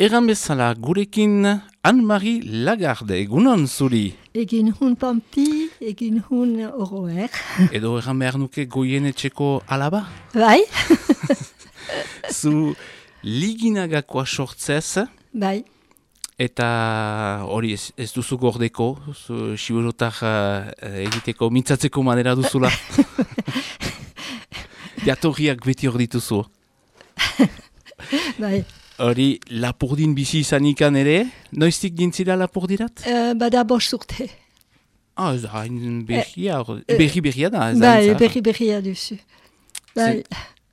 Egan bezala gurekin Anne-Marie Lagarde, egunon zuri. Egin hun pampi, egin hun oroer. Edo egan behar nuke goien etxeko alaba? Bai, Zu liginagakoa sortzez, bai, eta hori ez, ez duzu gordeko, zu siburotak eh, egiteko mintzatzeko manera duzula. Jatorriak beti hor dituzu. bai. Hori lapurdin bizi izanikan ere, noiztik gintzira lapurdirat? Uh, bada bost urte. Ah, ez da, hain berria, hor- berri berria da. ez da, Bai, ez da. berri berria duzu. Bai.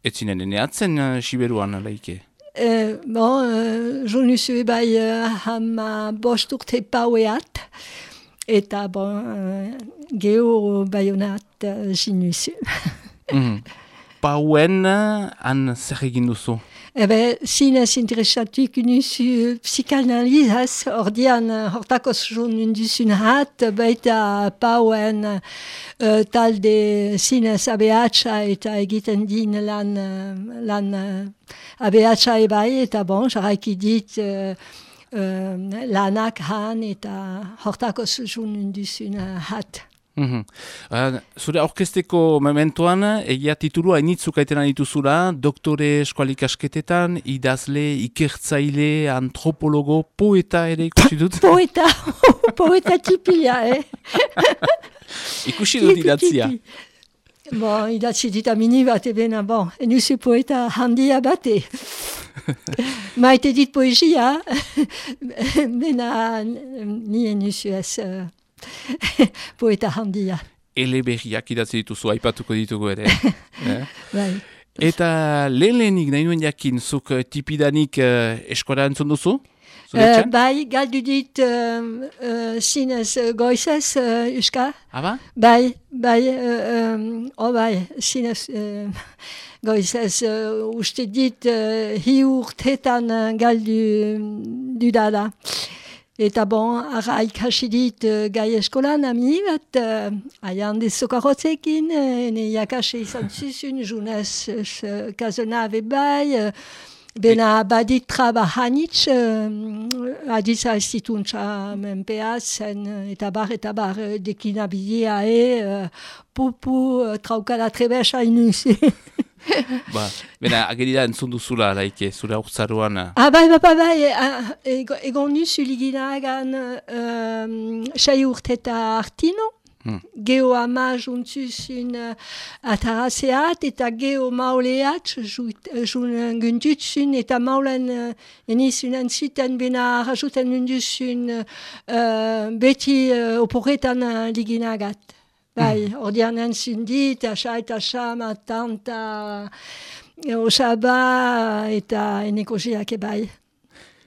Ez zinen eneatzen uh, Siberuan, laike. Uh, bon, uh, jonuzu bai uh, hama bost urte paueat. Eta bon, uh, geho baionat uh, jinuzu. Mhm. Pauen, uh, han zer egin duzu? Ebe, zinez interesatuik nuzu psikanalizaz, ordian uh, hortakoz jo nunduzun hat, baita pauen uh, talde zinez abeatsa eta egiten din lan, lan uh, abeatsa ebai, eta bon, jarraiki dit uh, uh, lanak han eta hortakoz jo nunduzun uh, hat. Mhm. Uh, zure aurkezteko mementoan, egia titulua initzuk aitena dituzula, doktore eskualikasketetan, idazle, ikertzaile, antropologo, poeta ere ikusi dut. Poeta, poeta tipia, eh? ikusi dut idatzia. Bon, idatzi dit amini bat ebena, bon, enuzu poeta handia bate. Maite dit poesia, bena ni enuzu ez uh, poeta handia. Ele berriak idatzi dituzu, aipatuko ditugu ere. eh? Bai. Eta lehen lehenik nahi nuen jakin, zuk eh, tipidanik uh, eskola entzun duzu? Uh, bai, galdu dit uh, uh, zinez uh, goizez, uh, Euska. Aba? Bai, bai, uh, um, oh bai, zinez uh, goizez uh, uste dit uh, hi urtetan uh, galdu dudala. Eta bon, ara ikasi dit uh, gai eskolan ami bat, uh, aian dezokarotzekin, uh, ne jakase izan zuzun, junez uh, kazonave bai, uh, Bena badit traba hanitz, uh, aditza ez dituntza menpea zen, eh, eta bar, eta bar, eh, dekina bidea e, uh, pupu, uh, traukala trebesa inuzi. Ba, bena, agerida entzun duzula, laike, zure aurtzaruan. eh. ah, bai, bai, bai, bai, ah, ego- egon nuzu liginagan um, sei urteta artino, Hmm. Geo ama juntzuzun uh, atarazeat eta geo mauleat jun guntutzun eta maulen uh, enizunen zuten bena rajuten nunduzun uh, beti uh, oporretan uh, liginagat. Bai, ordean entzun dit, asa eta sama, tanta, osaba eta enekoziak ebai.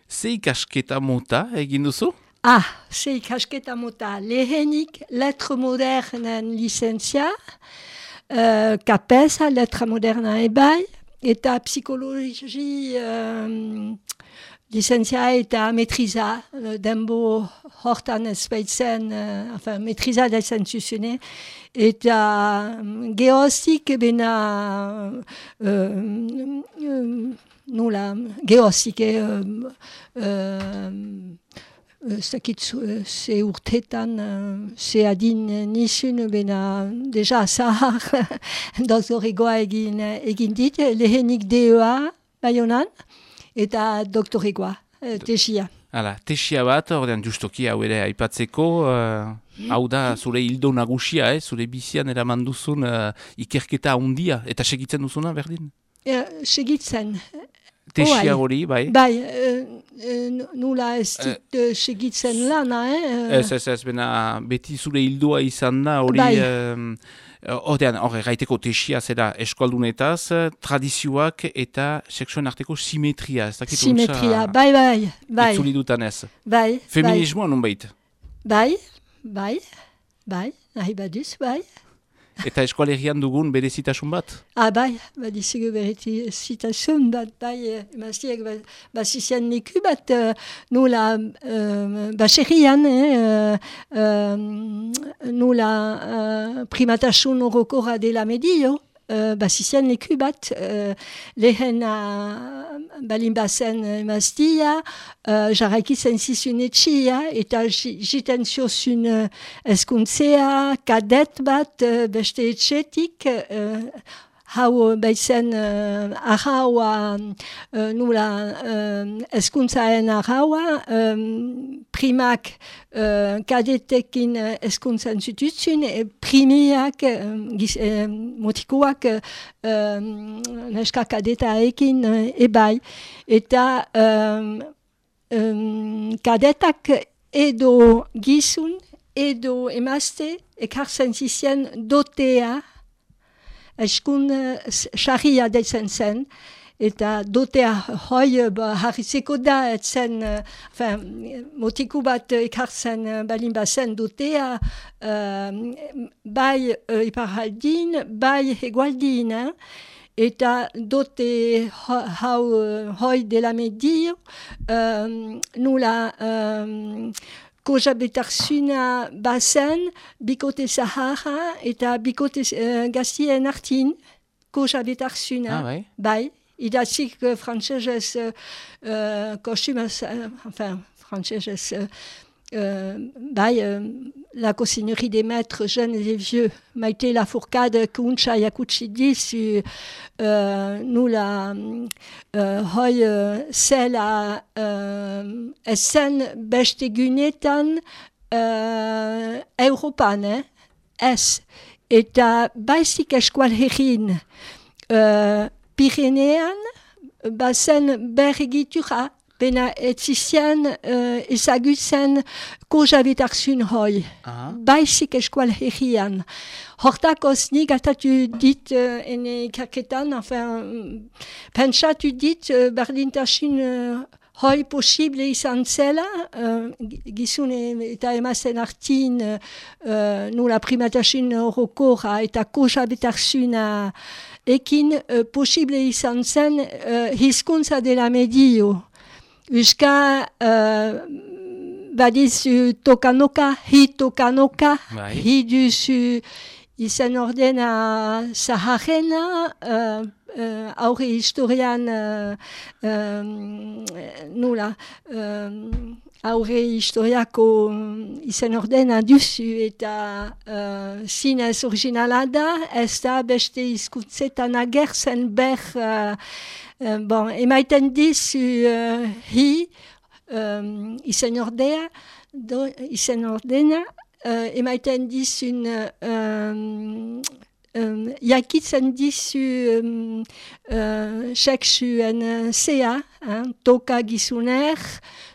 Ze ikasketa mota egin duzu? Ah, ze ikasketa mota lehenik letre modernen licentzia, uh, kapesa letra moderna ebai, eta psikologi um, licentzia eta metriza, uh, denbo hortan ez baitzen, uh, enfin, metriza da zen zuzene, eta um, geozik bena uh, um, nula, geozik, eh, um, um, zakit zu- ze urtetan, eh, ze adin nizun, bena deja zahar doktoregoa egin, egin dit, lehenik DEA baionan, eta doktoregoa, eh, tesia. Hala, tesia bat, ordean justoki hau ere aipatzeko, uh, hau da zure hildo nagusia, eh, zure bizian eraman duzun uh, ikerketa handia, eta segitzen duzuna, berdin? Eh, Segitzen, Tesia hori, bai? bai, eh, nula ez dit eh, segitzen lana, eh? Ez, ez, ez, bena beti zure hildoa izan da, hori... Bai. em, Ordean, horre, gaiteko tesia zera eskualdunetaz, eh, tradizioak eta sexuen arteko simetria, ez dakit Simetria, bai, bai, bai, Itzuli dutan ez. bai, bai, Feminismoa nunbait. bai, bai, bai, nahi baduz, bai. Eta eskualerian dugun berezitasun bat? Ah, bai, badizugu bereti zitasun bat, bai, eh, neku bat, uh, nula uh, eh, uh, nula uh, primatasun orokorra dela medio, uh, bazizien leku bat, uh, lehen balin bazen emaztia, uh, jarraiki zizun etxia, eta jiten ziozun uh, eskuntzea, kadet bat, uh, beste etxetik, hau baizen uh, ahaua uh, nula uh, eskuntzaen ahaua um, primak uh, kadetekin eskuntzan zutuzun e primiak uh, motikoak uh, neska kadetaekin ebai. Eta um, um, kadetak edo gizun edo emazte ekartzen zizien dotea eskun xarria uh, deitzen zen, eta dotea hoi ba, harrizeko da, etzen, uh, motiku bat ekartzen uh, balin bazen dotea, uh, bai uh, iparaldin, bai egualdin, eta dote hau hoi dela medio, um, nula um, koja betarsuna bazen, bikote Sahara eta bikote uh, gaztien artin, koja betarsuna, ah, bai. bai. Idatzik uh, frantzesez, uh, uh, kostumaz, uh, enfin, frantzesez, uh, euh, bai, euh, la cosinerie des maîtres jeunes et vieux, maite la fourcade kuntza yakutsi dizu, euh, nu la euh, hoi euh, zela euh, essen beste gunetan euh, Europan, eh? ez, eta baizik eskual herrin euh, Pirenean, bazen berregitura bena etzizien uh, ezagutzen kojabetarsun hoi. Aha. Baizik eskual herrian. Hortakoz nik atatu dit uh, ene ikaketan, enfin, pentsatu dit uh, berdintasun uh, hoi posible izan zela, uh, gizun eta emazen artin uh, nula primatasun horokora eta kojabetarsuna ekin uh, posible izan zen uh, hizkuntza dela medio. Euska uh, badizu tokanoka, hi tokanoka, Bai. hi duzu izan ordena zaharrena, uh, uh, aurre historian uh, um, nula, um, aurre historiako izan ordena duzu eta uh, zinez originala da, ez da beste izkutzetan agertzen ber Uh, bon, emaiten uh, hi, izen ordea, do, izen ordena, emaiten dizun, um, um, jakitzen dizu um, uh, seksuen zea, hein, toka gizuner,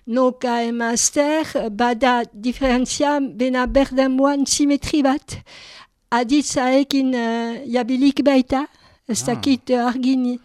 noka emazter, bada diferentzia bena berdemoan simetri bat, aditzaekin uh, jabilik baita, ez Ah. dakit uh, argin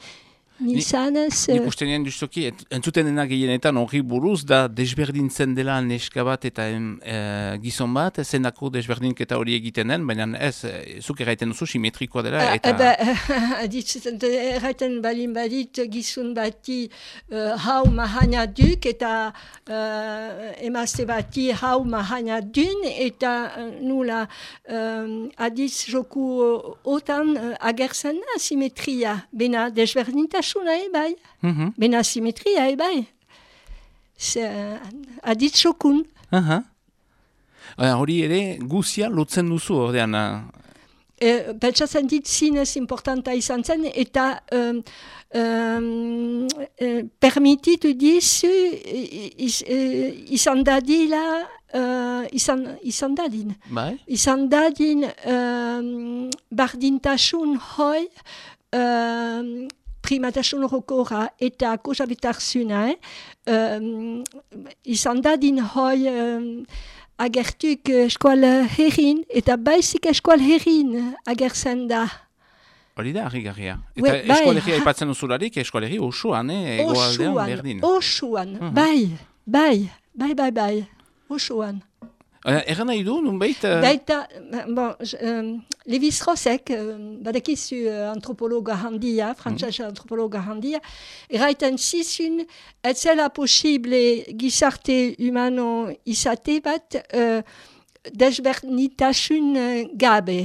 Nizanez, Nik uste nien ent- entzuten dena gehienetan horri buruz, da desberdintzen dela neska bat eta em, e, gizon bat, zenako desberdinketa hori egiten den, baina ez, e, zuk erraiten duzu simetrikoa dela, Ah, eta... eba, erraiten balin badit gizun bati uh, hau mahana duk eta uh, emazte bati hau mahana dun eta nula um, aditz joku uh, otan uh, agertzen da simetria, bena desberdintasuna ebai, Mhm. bena simetria ebai. Se, uh, aditz jokun. Aha. Baina hori ere guzia lotzen duzu, ordean, E, Pentsatzen dit zinez importanta izan zen, eta um, um, e, permititu dizu iz- e, izan dadila, uh, izan, izan dadin. bai? Izan dadin um, bardintasun hoi, um, primatasun horokora eta kosabitarsuna, eh? um, izan dadin hoi um, agertuk eskual herrin, eta baizik eskual herrin agertzen da. Hori da, harrigarria. Ue, Eta bai, eskolegia ha- aipatzen duzularik, eskolegia osoan, eh, egoaldean Osuan, berdin. osuan, Mhm. bai, bai, bai, bai, bai, osuan. Erran nahi du, nunbait, eh, Daita, bon, um, Levi Straussek, um, badakizu uh, antropologa handia, frantzese antropologa handia, eraiten zizun, ez zela posible gizarte humano izate bat, uh, desberdintasun uh, gabe.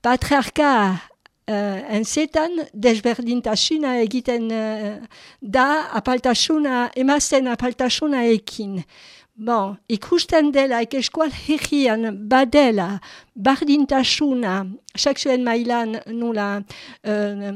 Patriarka uh, enzetan desberdintasuna egiten uh, da apaltasuna, emazten apaltasuna ekin. Bon, ikusten dela ikeskual herrian badela bardintasuna, seksuen mailan nula uh,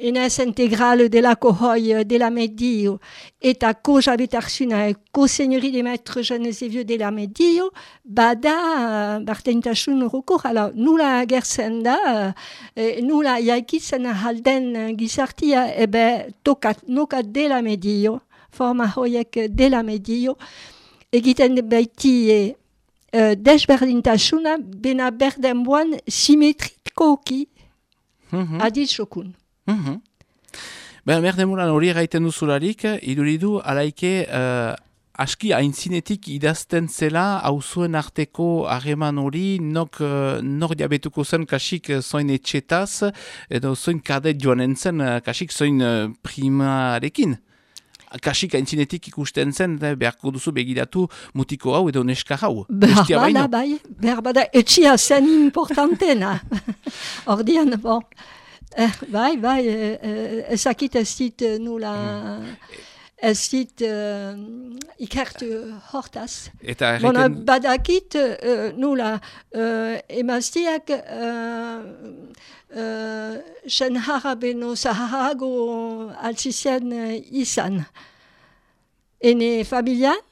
enez integrale delako hoi dela medio eta ko jabetarsuna e ko seigneurie des maîtres jeunes et vieux dela medio bada bartentasun horoko hala nula agertzen da e, nula jaikitzen halden gizartia ebe tokat nokat dela medio forma hoiek dela medio egiten baiti e, uh, desberdintasuna bena berdenboan simetrikoki mm -hmm. aditxokun. Mm -hmm. Ben, merdemuran hori gaiten duzularik, iduridu, alaike, uh, aski haintzinetik idazten zela, hauzuen arteko hageman hori, nok, uh, nor diabetuko zen kasik zoin etxetaz, edo zoin kadet joan entzen, kasik zoin primarekin. Kasik haintzinetik ikusten zen, beharko duzu begiratu mutiko hau edo neska hau. Berbada, bai, berbada, etxia zen importantena. Ordian, bon. Eh, bai, bai, ezakit ez dit nula... Ez dit uh, ikertu hortaz. Eta erreken... badakit uh, nula uh, emaztiak uh, uh, sen harabeno zaharago altzizien uh, izan. Ene familian,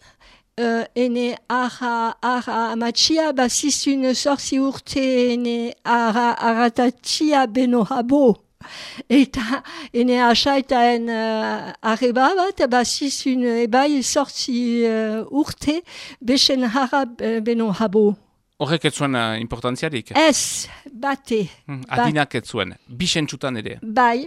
uh, ene ara, ara amatxia, bazizun sorzi urte ene ara aratatxia beno habo. Eta ene asaitaen uh, arreba bat, bazizun ebai sorzi uh, urte besen hara beno habo. Horrek ez zuen uh, importantziarik? Ez, bate. Hmm, adinak ez zuen, bisentxutan ere? Bai,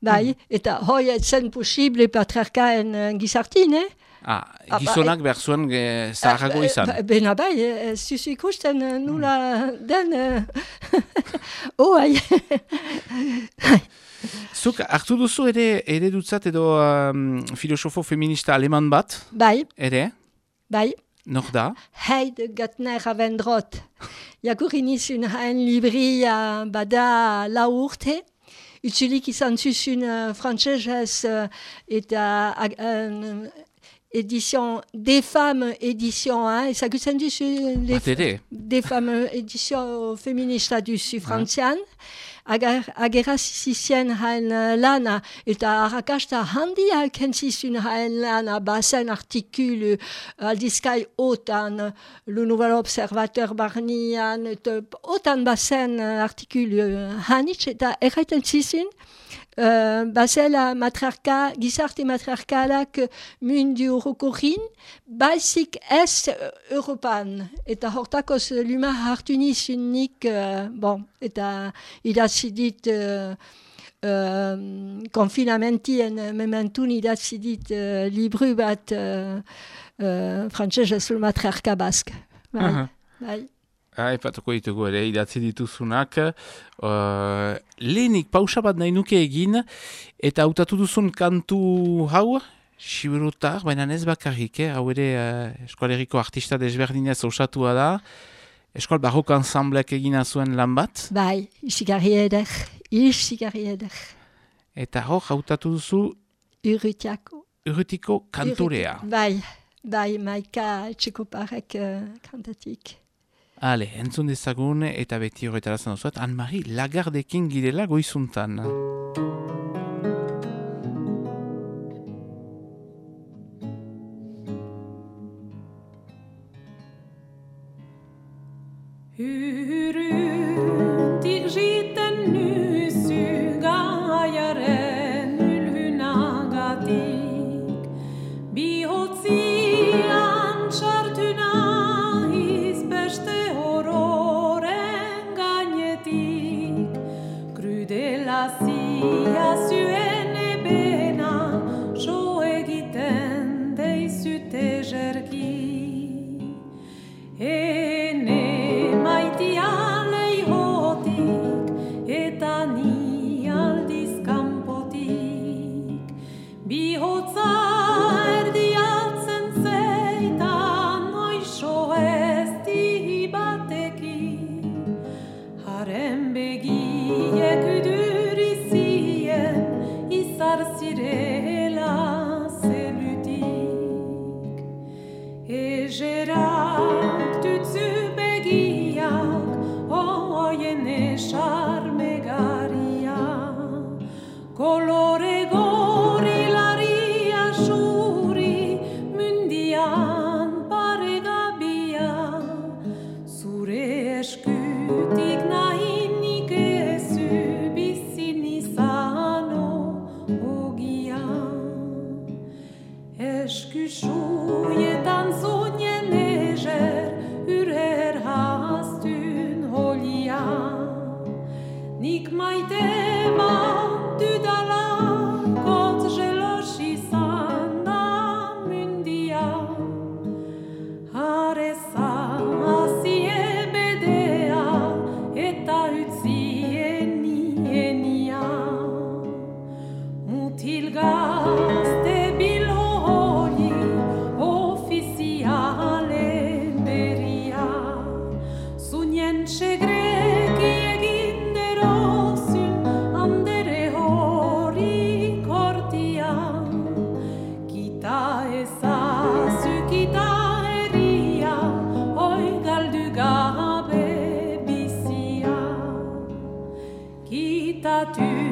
bai, hmm. eta hoi ez zen posible patriarkaen uh, gizartin, eh? Ah, gizonak behar zuen zaharrago izan. Bena bai, ez zuzu ikusten nula den... Oh, ai. Zuk, hartu duzu ere ere edo um, filosofo feminista aleman bat? Bai. Ere? Bai. Nog da? Heide Gatner Avendrot. Jakurin izun hain libria bada la urte. Utsulik izan zuzun uh, frantzesez uh, eta... Uh, édition des femmes édition 1 et ça que ça dit des, des femmes édition féministe du frantzian ager agera sisien hain lana eta arrakasta handia kentzizun hain lana basen artikulu aldizkai otan le nouvel observateur barnian otan basen artikulu hanitz eta erraiten zizun Uh, bazela matriarka, gizarte matriarkalak mundu horrokorin, baizik ez Europan. Eta hortakoz luma hartu nizunik, uh, bon, eta idazidit uh, uh, konfinamentien mementun idazidit uh, libru bat uh, uh, frantzese sul matriarka bask. Bai, uh -huh. bai. Epatuko ditugu ere, idatzi dituzunak. Uh, lehenik pausa bat nahi nuke egin, eta hautatu duzun kantu hau, siburutar, baina ez bakarrik, eh? hau ere uh, eskualeriko artista desberdinez osatua da. Eskual barrok ensambleak egina zuen lan bat. Bai, isigarri eder, isigarri eder. Eta hor, hautatu duzu... Urrutiako. Urrutiko kantorea. Bai, bai, maika txeko parek uh, kantatik. Ale, entzun dezagun eta beti horretara zan osuat, Anne-Marie Lagardekin girela goizuntan. du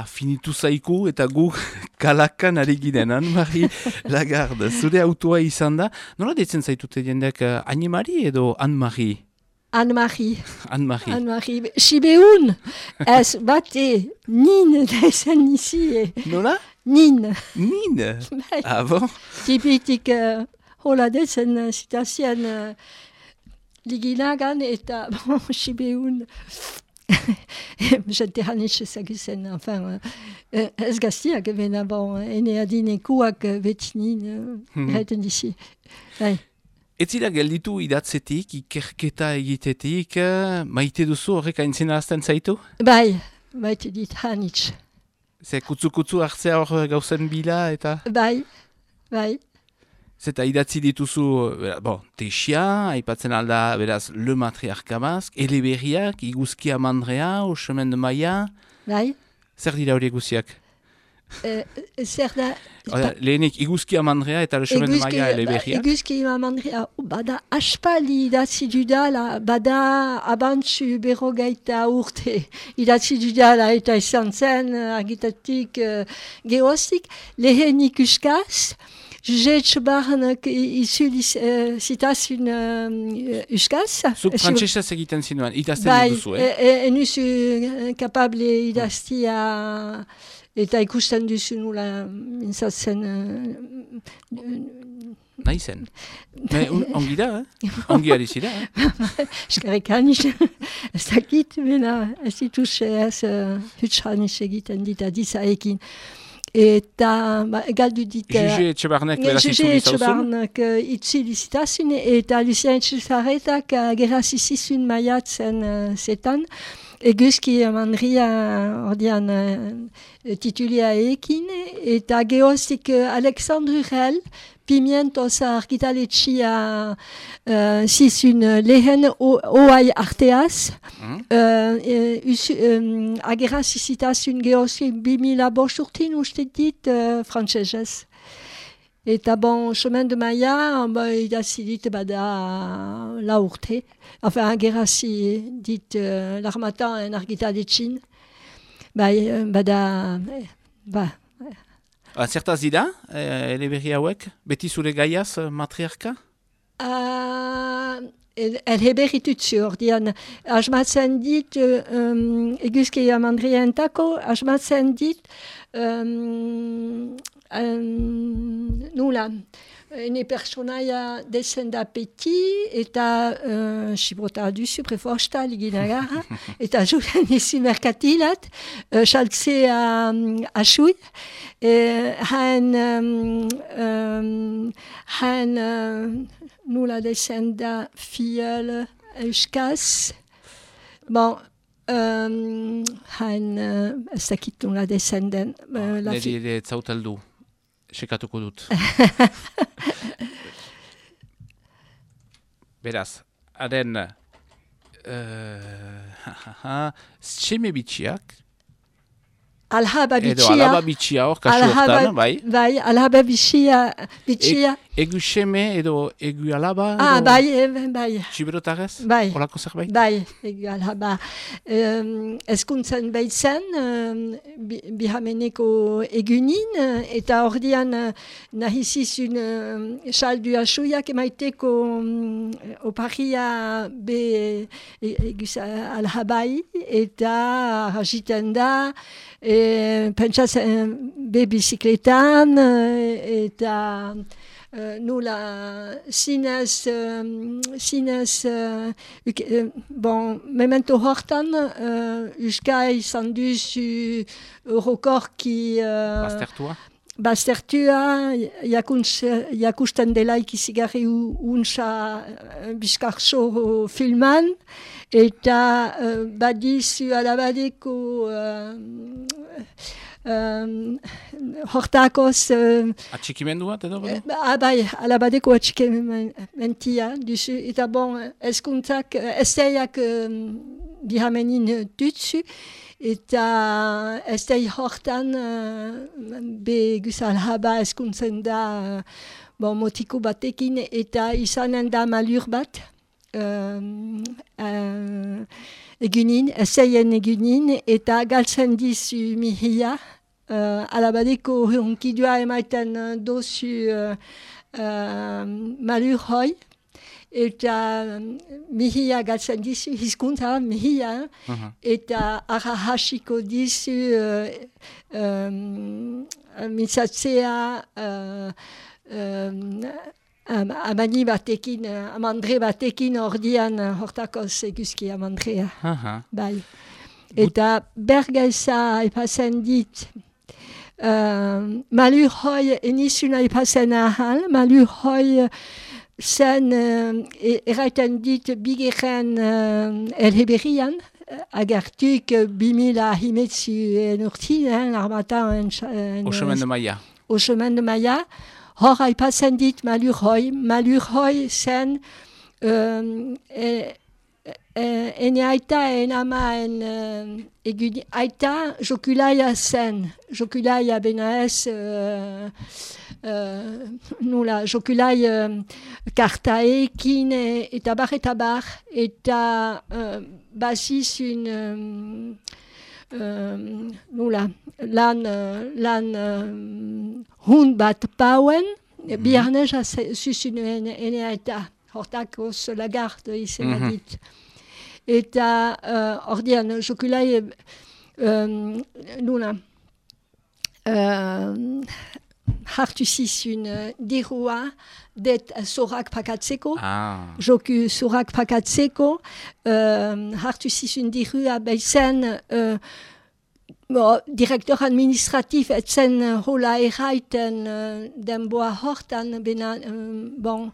Hala, finitu zaiku eta gu kalakan ari ginen, Anne-Marie Lagarde. Zure autoa izan da. Nola ditzen zaitute jendeak uh, Anne-Marie edo Anne-Marie? Anne-Marie. Anne-Marie. Anne-Marie. Sibeun, ez bate, nin da esan nizi. Nola? Nin. Nin? Bai. Ah bon? Tipitik uh, hola dezen uh, zitazien uh, liginagan eta bon, Sibeun. Jente hanitz ezaguzen, enfin, uh, uh, ez gaztiak, bena, bon, ene adinekuak uh, beti nin, uh, Mhm. erraiten dizi. Bai. Ez zira gelditu idatzetik, ikerketa egitetik, eh, maite duzu horrek aintzina azten zaitu? Bai, baite dit hanitz. Ze kutzu-kutzu hartzea hor gauzen bila eta... Bai, bai. Zeta idatzi dituzu, bera, bon, tesia, aipatzen alda, beraz, le matriarka bazk, eleberriak, iguzkia mandrea, osemen de maia, Bai, zer dira horiek guziak? uh, zer da... Oda, lehenik iguzkia mandrea eta osemen de maia eleberriak. Eguzki mamandria, oh, bada aspaldi idatzi dudala, bada abantzu berrogeita urte idatzi dudala eta izan zen uh, agitatik uh, geostik, lehen ikuskaz, Juzetx barnak izuliz uh, zitazun uh, uskaz. Zuk frantsesez egiten zinuen, idazten Bai, dituzu, eh? e, e, enuzu eh, kapable idaztia eta ikusten duzu nula mintzatzen Nahi zen. Me, un, ongi da, eh? Ongi ari zira, eh? eskarrik hanis, ez dakit, bena, ez dituz ez uh, huts hanis egiten dit adizaekin. Eta, ba, galdu dit... eh, Juge Etxebarnek beraz Juge itzuli zauzun. Etxebarnak uh, itzi lizitazun eta Lucien Etxezaretak uh, gerazizizun maiatzen uh, zetan. Eguzki mandria ordean uh, titulia ekin eta geozik uh, Alexandre Rel pimientos argitaletxia uh, zizun uh, lehen oai arteaz. Mhm. Uh, us, um, agerazizitazun geozik bimila bosurtin uste dit uh, frantsesez. Eta bon, chemin de Maia, ba, idatzi dit bada la urte. Enfin, agerazi dit uh, l'armatan en argitaletxin. Bai, eh, bada, eh, ba, Ah, Zertaz dira, eh, eleberri hauek? Beti zure gaiaz, eh, matriarka? Uh, elheberitutzu, ordian, asmatzen dit, um, eguzki amandrientako, asmatzen dit, um, um, nula, ene personaia desendapeti eta uh, sibrota duzu preforsta ligina gara, eta juren izi merkatilat, uh, saltzea um, asui, e, hain, um, um, hain uh, nula desenda fiel euskaz, bon, um, hain, uh, ez dakit nula desenden, uh, la fi- Neri ere zauteldu, sekatuko dut. Beraz, haren, uh, seme bitxiak, alhaba edo bitxia, alaba bitxia hor, kasu alhaba, hortan, bai? bai, alhaba bitxia, bitxia, Egu seme edo egu alaba? ah, edo bai, eh, bai, Txiberotarez? Bai. Olako zerbait? Bai, egal, ba, um, eskuntzen behitzen, um, bi, bihameneko egunin, eh, eta ordian uh, nahizizun um, saldu asuiak emaiteko um, oparia be e, eguz alhabai, eta hagiten da, e, pentsatzen be bizikletan, eh, eta Uh, nula zinez, um, zinez uh, uk, uh, bon, memento hortan, uh, uska izan duzu eurokorki uh, Baztertua? baztertua, jakuntz, jakusten delaik izigarri unsa uh, bizkarso filman, eta uh, badizu alabadeko uh, um, hortakoz uh, Atxikimendu bat edo? bada? Ah, bai, alabadeko atxikementia duzu, eta bon, eskuntzak, esteiak um, bihamenin dutzu, eta estei hortan uh, be guzal haba eskuntzen da uh, bon, motiko batekin, eta izanen da malur bat, um, uh, egunin, eseien egunin, eta galtzen dizu mihia, uh, alabadeko hunkidua emaiten uh, dozu uh, uh, malur hoi, eta mihia galtzen dizu, hizkuntza mihia, Mhm. eta arra hasiko dizu uh, um, mintzatzea uh, um, am- amani batekin, uh, amandre batekin ordian uh, hortakoz eguzki amandrea. Aha. Bai. Eta bergaiza epazen dit, uh, malur hoi enizuna epazen ahal, malur hoi zen uh, erraiten dit bigeren uh, elheberian, uh, agertuk uh, bimila himetzu en urtin, hein, armatan en, en, Au chemin de Maia. au chemin de Maya, hor aipatzen dit malur hoi, malur hoi zen um, e, e, ene aita en ama en uh, eguni, aita jokulaia zen, jokulaia bena ez uh, uh, nula, jokulai uh, kartaekin e, eta bar eta bar, eta uh, bazizun um, um, nula, lan, uh, lan um, hun bat pauen, mm -hmm. biarneja zuzunuen ene eta hortakoz lagarde izena Mhm. dit. Eta uh, ordian, jokulai um, nula, um, hartu zizun uh, dirua det zorak pakatzeko, Ah. joku zorak pakatzeko, um, hartu zizun dirua behizen uh, bo, direktor administratif etzen uh, hola erraiten uh, denboa hortan, bena, um, bon,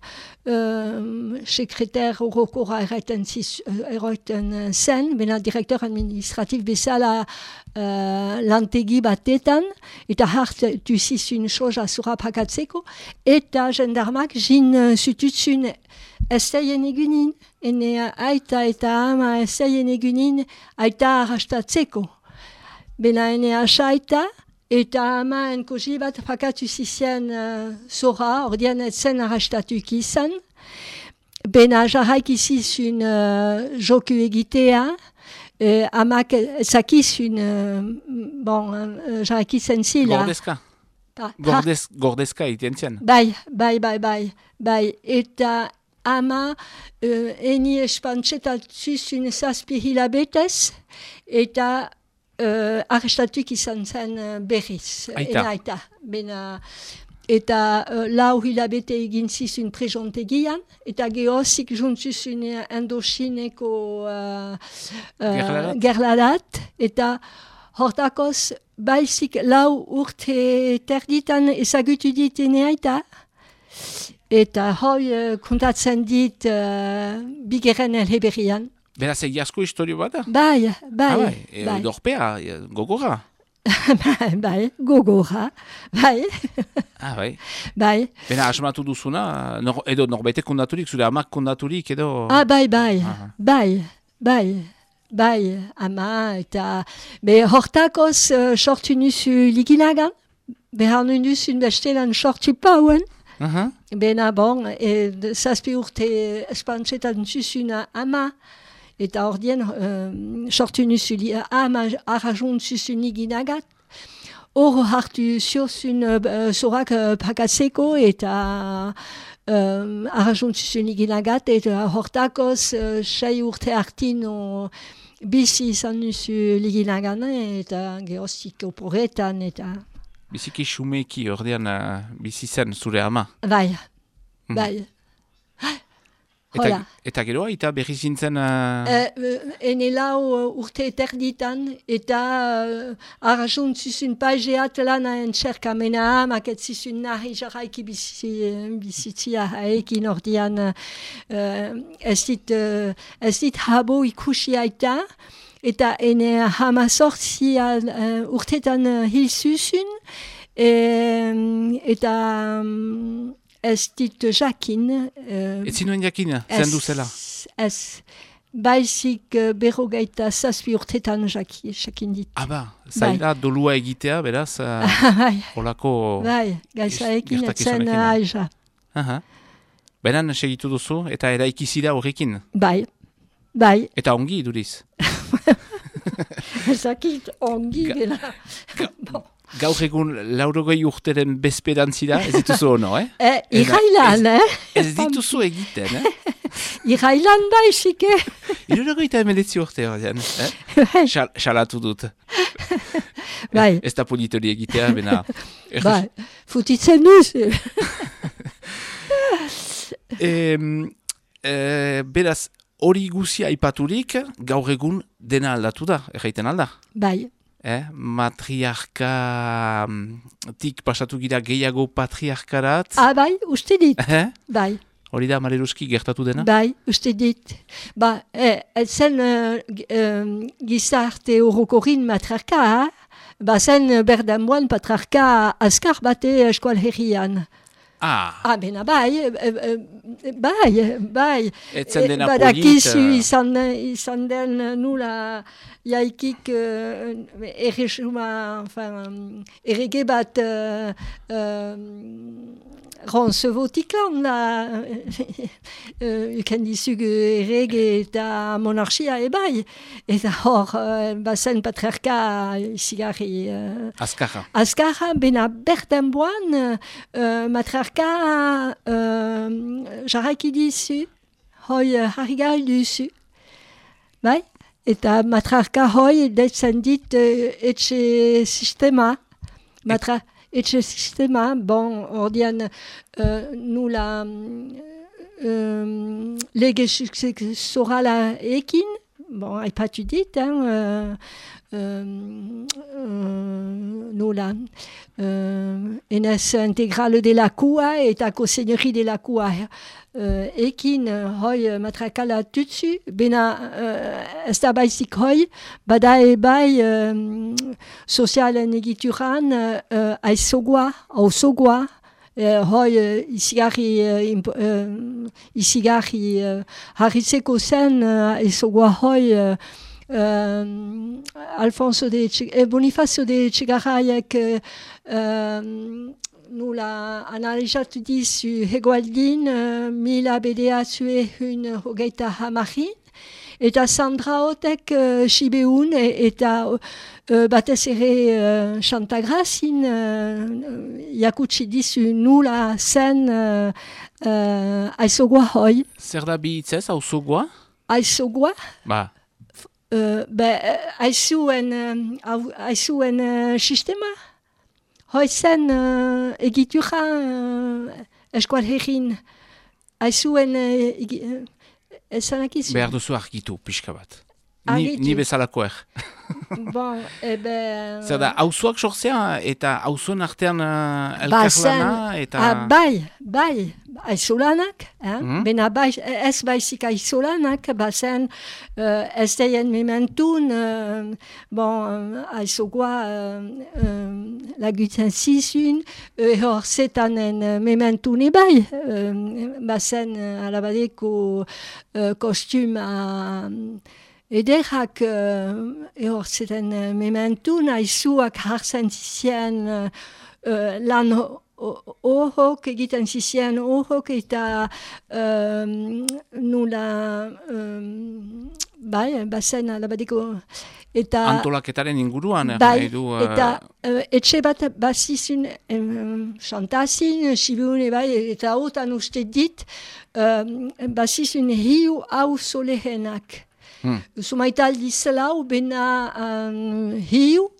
um, sekretar horokora erraiten, ziz, uh, uh, zen, bena direktor administratif bezala uh, lantegi batetan, eta hartu zizun soja zura pakatzeko, eta gendarmak jin uh, zututzun esteien egunin, ene aita eta ama esteien egunin aita arrastatzeko. Bena ene eta ama enkozi bat pakatu zizien uh, zora, ordean ez zen arrastatuik izan. Bena jarraik izizun uh, joku egitea, uh, amak ezakizun, uh, bon, uh, jarraik izan zila. Gordezka. Pa- Gordez, gordezka iten zen. Bai, bai, bai, bai, bai, eta ama uh, eni espantxetatzuzun zazpi hilabetez, eta uh, arrestatuk izan zen uh, berriz. Aita. Ena aita. Bena, eta uh, lau hilabete egin zizun prejontegian, eta gehozik juntzuzun endoxineko uh, uh, Gerladat. eta hortakoz baizik lau urte terditan ezagutu dit eneaita, eta hoi uh, kontatzen dit uh, bigeren elheberian. Beraz, egiazko historio bat da? Bai, bai, Ah, bai. E, bai, Dorpea, e, gogorra. bai, bai, gogorra, bai, Ah, bai. bai, Bena, asmatu duzuna, nor, edo norbaitek kondaturik, zure amak kondaturik, edo... ah, bai, bai, Aha. bai, bai, bai, ama, eta, be, hortakoz uh, sortu nuzu liginagan, behar nuzun bestelan sortu pauen, Aha. Bena bon, e, zazpi urte espantxetan zuzuna ama, eta ordien uh, sortu nuzu li, ama arrajon zuzun iginagat. Hor hartu ziozun uh, zorak uh, pakatzeko eta um, arrajon zuzun iginagat, eta hortakoz uh, sei urte hartino bizi izan nuzu liginagan, eta gehozik oporetan, eta Biziki xumeki ordean uh, bizi zen zure ama. bai, bai. Eta, Hola. eta gero, eta berri zintzen... Uh, Uh, ene lau urte terditan eta uh, arrajon zuzun pageat lana entxerkamena amak ez zizun nahi jarraiki bizi, bizitzia haekin ordian uh, ez dit, uh, ez dit habo ikusi aita eta ene hamazortzi uh, urtetan uh, hil zuzun em, eta um, ez dit jakin uh, ez zinuen jakin, Ez, zendu zela. Ez, baizik uh, berrogeita zazpi urtetan jaki, jakin dit. Ah, ba, zaila dolua egitea, beraz, uh, bai, bai, gaizaekin etzen aiza. Aha. Beran segitu duzu, eta eraikizira horrekin. Bai, bai, Eta ongi iduriz. ezakit ongi Ga- gela. Bon. Gaur egun laurogei urteren bezperantzira, ez dituzu ono, eh? Eh, irailan, eh? Ez dituzu egiten, eh? Irailan baizik, eh? Irurogeita emeletzi urte horrean, eh? Bai, Xal- Xalatu dut. bai, Ez da politori egitea, bena... bai, futitzen duzu. Em, eh, beraz, hori guzia aipaturik, gaur egun dena aldatu da, erraiten alda. Bai, Eh? Matriarka... mm, tik pasatu gira gehiago patriarkarat. ah, bai, uste dit, Eh? bai. Hori da, Maleruski gertatu dena? Bai, uste dit. Ba, eh, zen g- em, gizarte orokorin matriarka, eh? ba zen eh, berdamuan patriarka askar bate eskual herrian. Ah, Ah, bena, bai, eh, eh, bai, bai. etzen dena Eh, polit... izan, izan den eh, nula jaikik uh, erresuma, enfin, errege bat uh, uh, Roncebotik lan, la, uh, uken dizugu errege eta monarchia ebai. Eta hor, uh, bazen patriarka izigarri uh, Azkarra. Azkarra, bena bertan boan, uh, matriarka uh, jarraiki dizu, hoi uh, harrigal duzu. Bai? Eta matriarka hoi detzen dit uh, etxe sistema. Matra, etxe sistema, bon, ordian uh, nula um, lege successorala ekin, bon, aipatu dit, hein, uh, um, uh, nola, uh, enez integrale de la kua eta seigneurie de la kua uh, ekin uh, hoi uh, matrakala tutsu, bena uh, ez da baizik hoi, bada ebai um, sozialen egituran uh, uh, aizogoa, auzogoa, Uh, hoi uh, izigarri, uh, imp- uh, izigarri uh, harritzeko zen uh, aizogoa hoi uh, um, Alfonso de eh, Bonifacio de uh, um, nula analizatu dizu hegoaldin uh, mila bedeatzue hun hogeita hamarin Eta Sandra Otek uh, Sibeun e, eta uh, batez ere uh, Chantagrazin uh, jakutsi dizu nula zen uh, uh, aizogoa hoi. Zer da bi hitzez, hau zogoa? Aizogoa, Ba, be, uh, aizuen, uh, aizuen uh, sistema. Hoi zen uh, egitura uh, eskualherin. Aizuen uh, egi- uh, esanak izu. behar duzu argitu, pixka bat. Ni, ni bezalakoer. Bon, ebe... Zer da, hauzuak sortzea eta hauzuen artean uh, elkarlana eta... ah, bai, bai, aizolanak, eh? Mhm. bena bai, ez baizik aizolanak, bazen uh, ez deien mementun, uh, bon, uh, aizogoa uh, uh, lagutzen zizun, uh, hor zetanen uh, mementun ebai, uh, bazen uh, alabadeko uh, kostuma Ederrak uh, ehor zeten uh, mementun, aizuak hartzen zizien uh, lan ho- ho- horrok egiten zizien horrok eta um, nula um, bai, bazen alabadiko eta Antolaketaren inguruan, bai, du... uh, eta uh, etxe bat bazizun um, xantazin, sibune bai, eta otan uste dit um, bazizun hiu hau solehenak. Hmm. Sumaitaldiz lau bena um, hiu,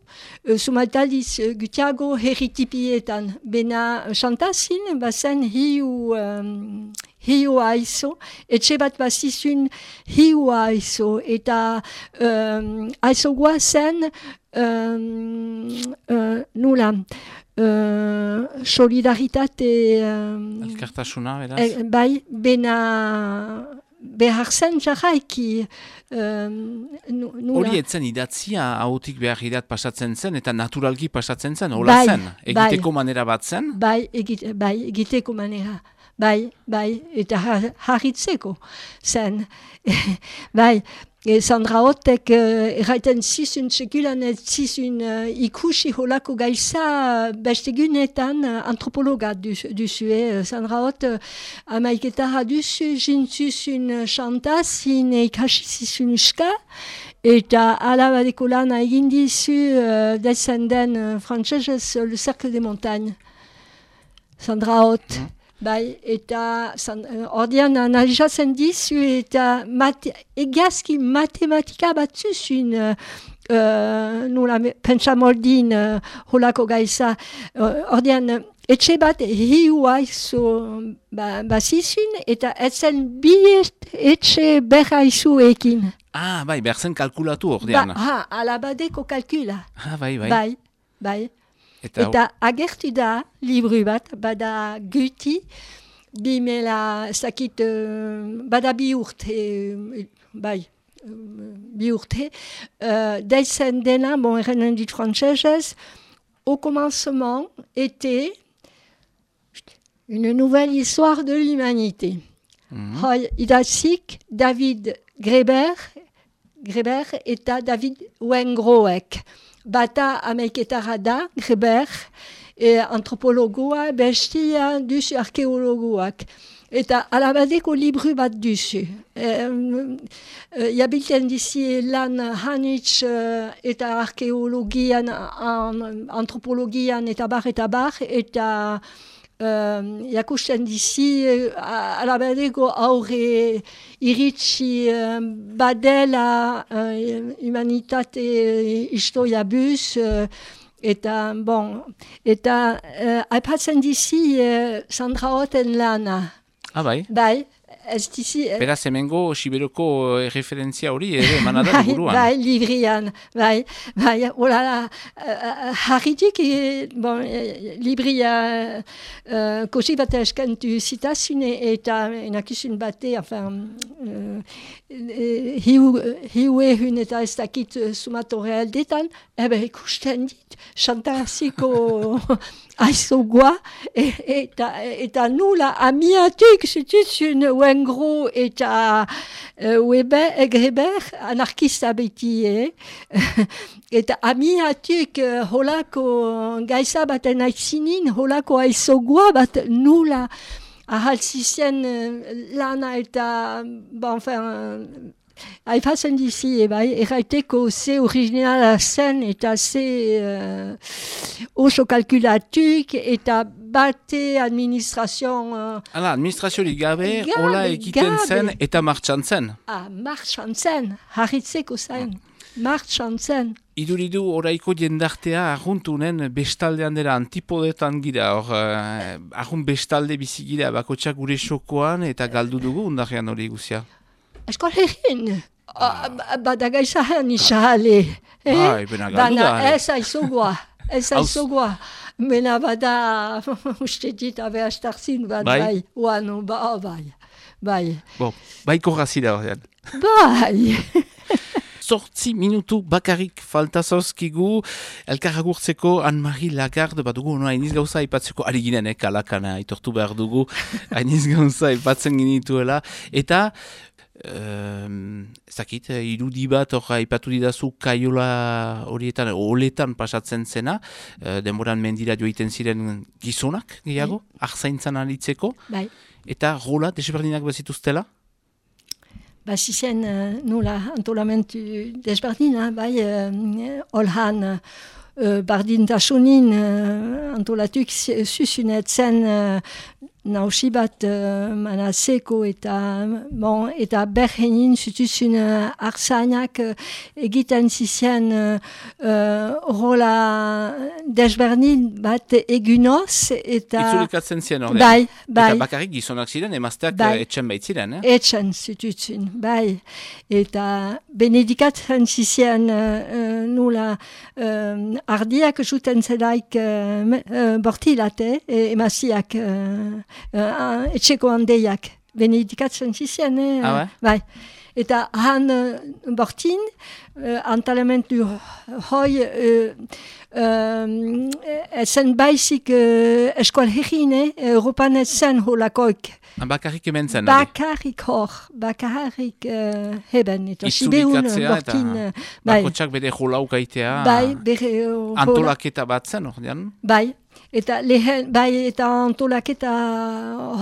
uh, sumaitaldiz uh, gutiago herritipietan. Bena xantazin bazen hiu, um, hiu aizo, etxe bat bazizun hiu aizo, eta um, aizo guazen um, uh, nula, uh, solidaritate um, Elkartasuna, beraz? Eh, bai, bena behar zen jarraiki. Um, nula. Hori etzen idatzia hautik behar idat pasatzen zen eta naturalki pasatzen zen, hola Bai, zen. bai. Egiteko manera bat zen? Bai, egite, bai, egiteko manera. Bai, bai, eta har- harritzeko zen. bai, Sandra Otek uh, erraiten zizun sekulan ez zizun uh, ikusi holako gaisa bestegunetan uh, antropologa duzu, duzu eh? Sandra Ot uh, amaiketara duzu jintzuzun uh, xantazin ikasi zizun uska eta alabadeko lana egin dizu uh, dezen den uh, frantsesez Le Cercle des Montagnes. Sandra Hot. Bai, eta uh, ordean analizatzen dizu eta mate, egazki matematika batzuzun uh, uh, nola me- pentsamoldin uh, holako gaiza. Uh, ordean, etxe bat hiu aizu ba, bazizun eta etzen bi et- etxe berraizuekin. Ah, bai, behar zen kalkulatu Ba, ordean. ha, alabadeko kalkula. ah, bai, bai. Bai, bai. Eta, Eta agertu da, bat, bada guti, bimela, zakit, uh, bada bi urte, uh, bai, uh, bi urte, uh, deizen dena, bon, errenen dit frantsesez, au commencement était une nouvelle histoire de l'humanité. Hoi idatzik David Greber, Greber eta David Wengroek. Bata ameiketara da, Greber, e, antropologoa, bestia duzu arkeologoak. Eta alabadeko libru bat duzu. E, e, jabilten dizi lan hanitz e, eta arkeologian, an, antropologian eta bar eta bar, eta um, jakusten dizi uh, alabadeko aurre iritsi uh, badela uh, humanitate historia bus uh, eta bon eta uh, aipatzen dizi uh, Sandra Oten lana ah, bai. bai ez dizi eh, Beraz, hemengo Siberoko eh, referentzia hori ere manada bai, buruan. bai, librian, bai, bai, olala, uh, harritik, eh, bon, eh, libria uh, kosi bat eskentu zitazune eta enakizun bate, enfin, uh, eh, hiu, hiu ehun eta ez dakit uh, sumatore aldetan, ebe ikusten dit, xantaraziko aizogoa, e, eta, eta nula amiatuk zituzun Wengro eta uh, Weber, Greber, anarkista beti, eh? eta amiatuk uh, holako gaisa baten aitzinin, holako aizogoa bat nula ahaltzizien uh, lana eta, ba, enfin, Aipatzen dizi, e, bai, erraiteko ze originala zen eta ze uh, oso kalkulatuk eta bate administrazioan uh, Hala, administraziorik gabe, Gabe, hola ekiten gabe. zen eta martxan zen. ah, martxan zen, harritzeko zen, martxan zen. Iduridu oraiko jendartea arguntunen bestaldean dela antipodetan gira, hor uh, argun bestalde bizi gira bakotsak gure xokoan eta galdu dugu undarrean hori guzia. Eskol egin. Eh? Bai, bena galdu Bana da, ez aizogoa, ez aizogoa. Mena bada, uste dit, abe astarzin bat, Bai? bai, uano, ba, bai, bai, Bo, baiko grazira horrean. bai. Zortzi minutu bakarrik falta zauzkigu, elkarragurtzeko Anne-Marie Lagarde bat no, hainiz gauza aipatzeko, ari ginen, eh, kalakana, aitortu behar dugu, hainiz gauza aipatzen genituela, eta, um, ez dakit, eh, irudi bat, hor aipatu didazu kaiola horietan, oletan pasatzen zena, eh, denboran mendira joiten ziren gizonak, gehiago, arzaintzan alitzeko, bai. eta rola desberdinak bazituztela? Basi zen uh, nola antolamentu desberdina, bai, uh, olhan uh, bardintasunin uh, antolatuk zuzunet zen uh, nausi bat uh, manazeko eta, bon, eta berhenin zutuzun uh, arsainak uh, egiten zizien uh, uh, rola desberdin bat egunoz eta... Itzulikatzen zien horrean. Bai, bai. Eta bakarrik gizonak ziren, emazteak Bai. bai. etxen baitziren, eh? Etxan zututzen, bai. Eta benedikatzen zizien uh, nula uh, ardiak zuten zelaik uh, bortilate, emaziak uh, uh, etxeko handeiak. Benedikatzen zizien, eh? Ah, bai? bai. Eta han uh, bortin, uh, antalamentu hoi uh, um, ezen baizik uh, eskual hegin, eh? Europan ezen holakoik. Ah, Bakarrik hemen zen. Bakarrik hor, bakarrik uh, heben, eta Itzulikatzea eta bortin, uh, bai, bakotsak bere jolau gaitea bai, bere, uh, antolaketa bat zen, ordean. bai, eta lehen, bai, eta antolaketa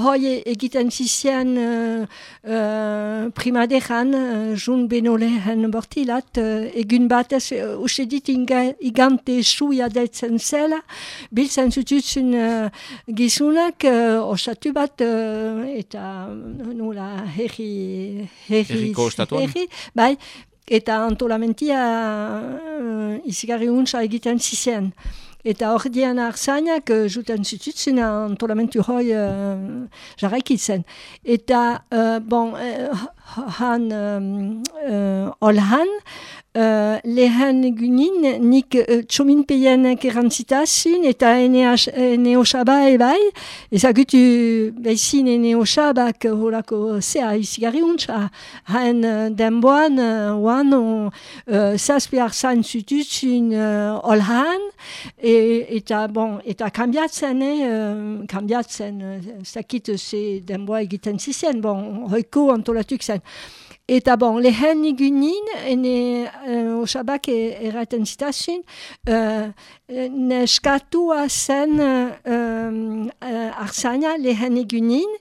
hoi egiten zizien uh, uh, primadejan, uh, jun beno lehen bortilat, uh, egun batez, uh, uste dit inga, igante suia deltzen zela, biltzen zututzen uh, gizunak, uh, osatu bat, uh, eta nola herri, herri, Herriko ostatuan? herri, bai, eta antolamentia uh, izigarri untsa egiten zizien. Eta hor dian arzainak uh, juten zututzen antolamentu hoi uh, jarraikitzen. Eta, uh, bon, uh, han, um, uh, olhan, uh, lehen egunin nik uh, txominpeienek erantzitazun eta ene, as- ene osaba ebai, ezagutu bezin ene osabak horako zea izigarri untsa. Han uh, denboan, uh, oan, uh, zazpi arzain zututzen uh, olhan, e, eta, bon, eta kambiatzen, eh, uh, kambiatzen, uh, zakit ze denboa egiten zizien, bon, hoiko antolatuk zen. Eta bon, lehen igunin, ene uh, osabak erraten zitazun, uh, neskatua zen uh, uh, arzaina lehen igunin,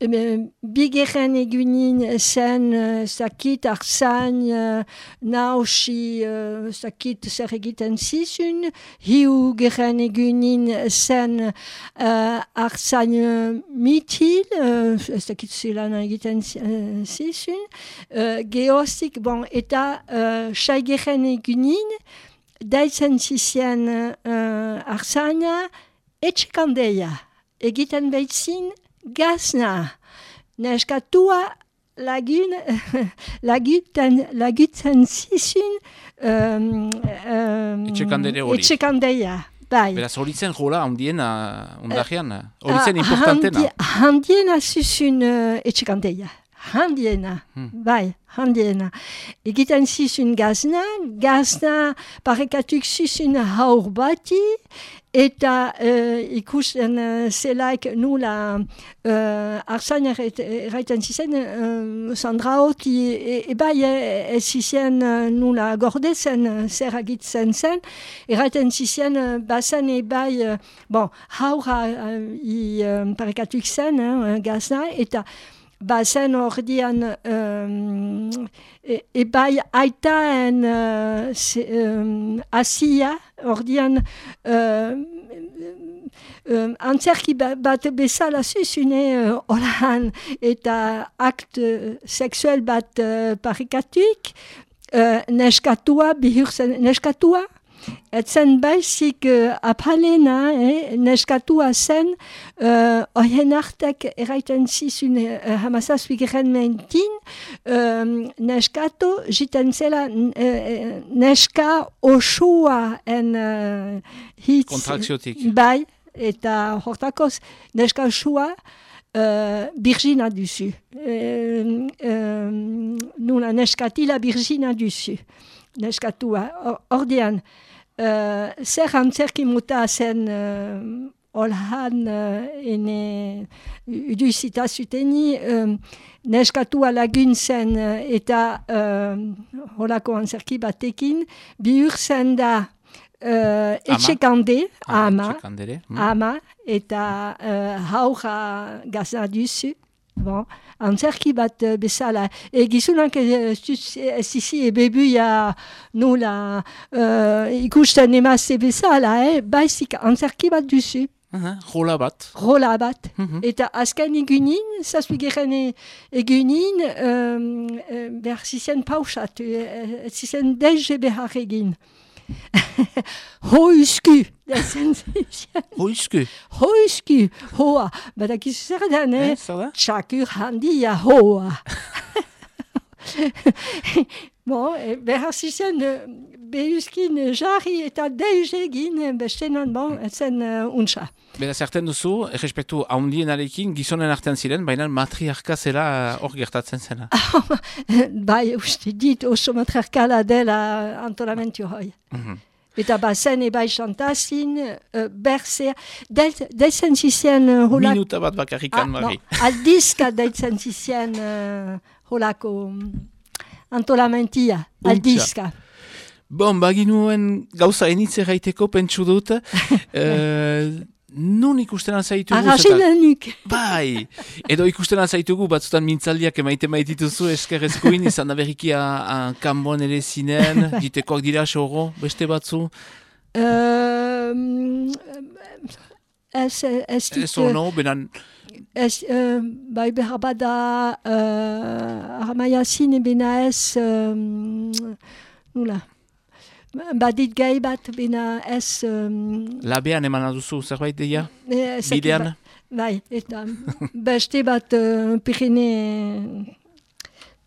bigeren egunin zen uh, zakit arzain uh, nausi zakit zer egiten zizun, hiu geren egunin zen mitil, uh, zakit zelan egiten zi- zizun, geozik, bon, eta uh, saigeren egunin, daitzen zizien arzaina etxekandeia. Egiten gazna. Neskatua lagun, laguten, lagutzen zizun um, um, Etxekandere hori. Etxekandeia, bai. Beraz, hori zen jola handiena, undarrean, hori Ah, zen importantena. handi- Handiena zuzun uh, etxekandeia. Handiena, bai, handiena. Egiten zizun gazna, gazna parekatuk zizun haur bati, eta uh, ikusten uh, zelaik nula uh, arsainak erraiten zizen, uh, Sandra hoti e, ebai e, ez zizen uh, nula gordezen uh, zer agitzen zen, erraiten zizen uh, bazen ebai, uh, bon, haura uh, i uh, parekatuk zen, uh, gazna, eta bazen ordian um, e, ebai aitaen uh, se, um, asia, ordian um, um, antzerki ba- bat bezala zuzune uh, olahan eta akt uh, sexuel bat uh, parikatuik, uh, neskatua, bihurtzen neskatua, Etzen baizik uh, apalena, eh, neskatua zen, uh, oien artek eraiten zizun uh, hamazazpigeren mentin, um, neskato jiten zela uh, neska osoa en uh, hitz. Kontrakziotik. Bai, eta hortakoz neska osoa uh, birgina duzu. Uh, um, nuna neskatila birgina duzu. Neskatua. Or- Ordean, uh, zer antzerki muta zen uh, olhan uh, ene uduzita zuteni um, neskatua lagun zen uh, eta uh, holako antzerki batekin bihur zen da uh, etxekande, ama, Txekandere. Mm. ama eta uh, haura duzu. Bon, antzerki bat bezala. E gizunak ez duz- ez izi ebebuia nola uh, ikusten emazte bezala, eh? baizik antzerki bat duzu. Aha, Rola bat. Rola bat. Mhm. Eta azken egunin, zazpigeren egunin, um, behar zizen pausatu, ez zizen deize behar egin. Hoizku, dezen zizen. Hoizke. Hoizku, hoa, badakizu zer den? Eh, zer da? Txakur handia hoa. bon, e, behar zizen uh, behuzkin jarri eta deiz egin, eh, bestenan, bon, ez zen uh, untsa. Beraz, erten duzu, errespektu haundienarekin gizonen artean ziren, baina matriarka zela eh, hor gertatzen zena. bai, uste dit oso matriarkala dela antolamentu hoi. Mhm. Eta bazen ebai xantazin, uh, berzea, deitzen zizien uh, holako... Minuta bat bakarrikan, Ah, Mari. no, aldizka deitzen zizien uh, holako mm, antolamentia, aldizka. Bon, baginuen gauza enitze gaiteko pentsu dut. eh, nun ikusten zaitugu? zeta- Arrazilenik. Bai, edo ikusten zaitugu batzutan mintzaldiak emaite maitituzu eskerrezkoin, izan da berriki a- a kanbon ere zinen, ditekoak dira xoro, beste batzu, Um, ez, ez dit... ez ono, benan, Ez, uh, bai behar bada uh, armaia zine bena ez, um, nula, badit gai bat bena ez... Um, labean eman duzu zerbait deia, eh, dakit bidean, ba- Bai, eta beste bat uh, Pirene...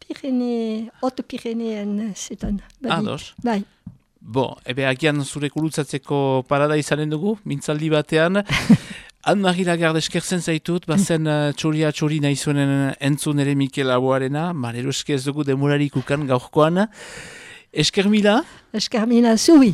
Pirene, Oto Pireneen zetan. badit. ados. Bai, Bo, ebe agian zure kulutzatzeko parada izanen dugu, mintzaldi batean. Anne-Marie Lagarde eskertzen zaitut, bazen uh, txoria txori nahi entzun ere Mikel Abuarena, marero esker ez dugu demurarik ukan gaurkoan. Esker mila, eskermina zui.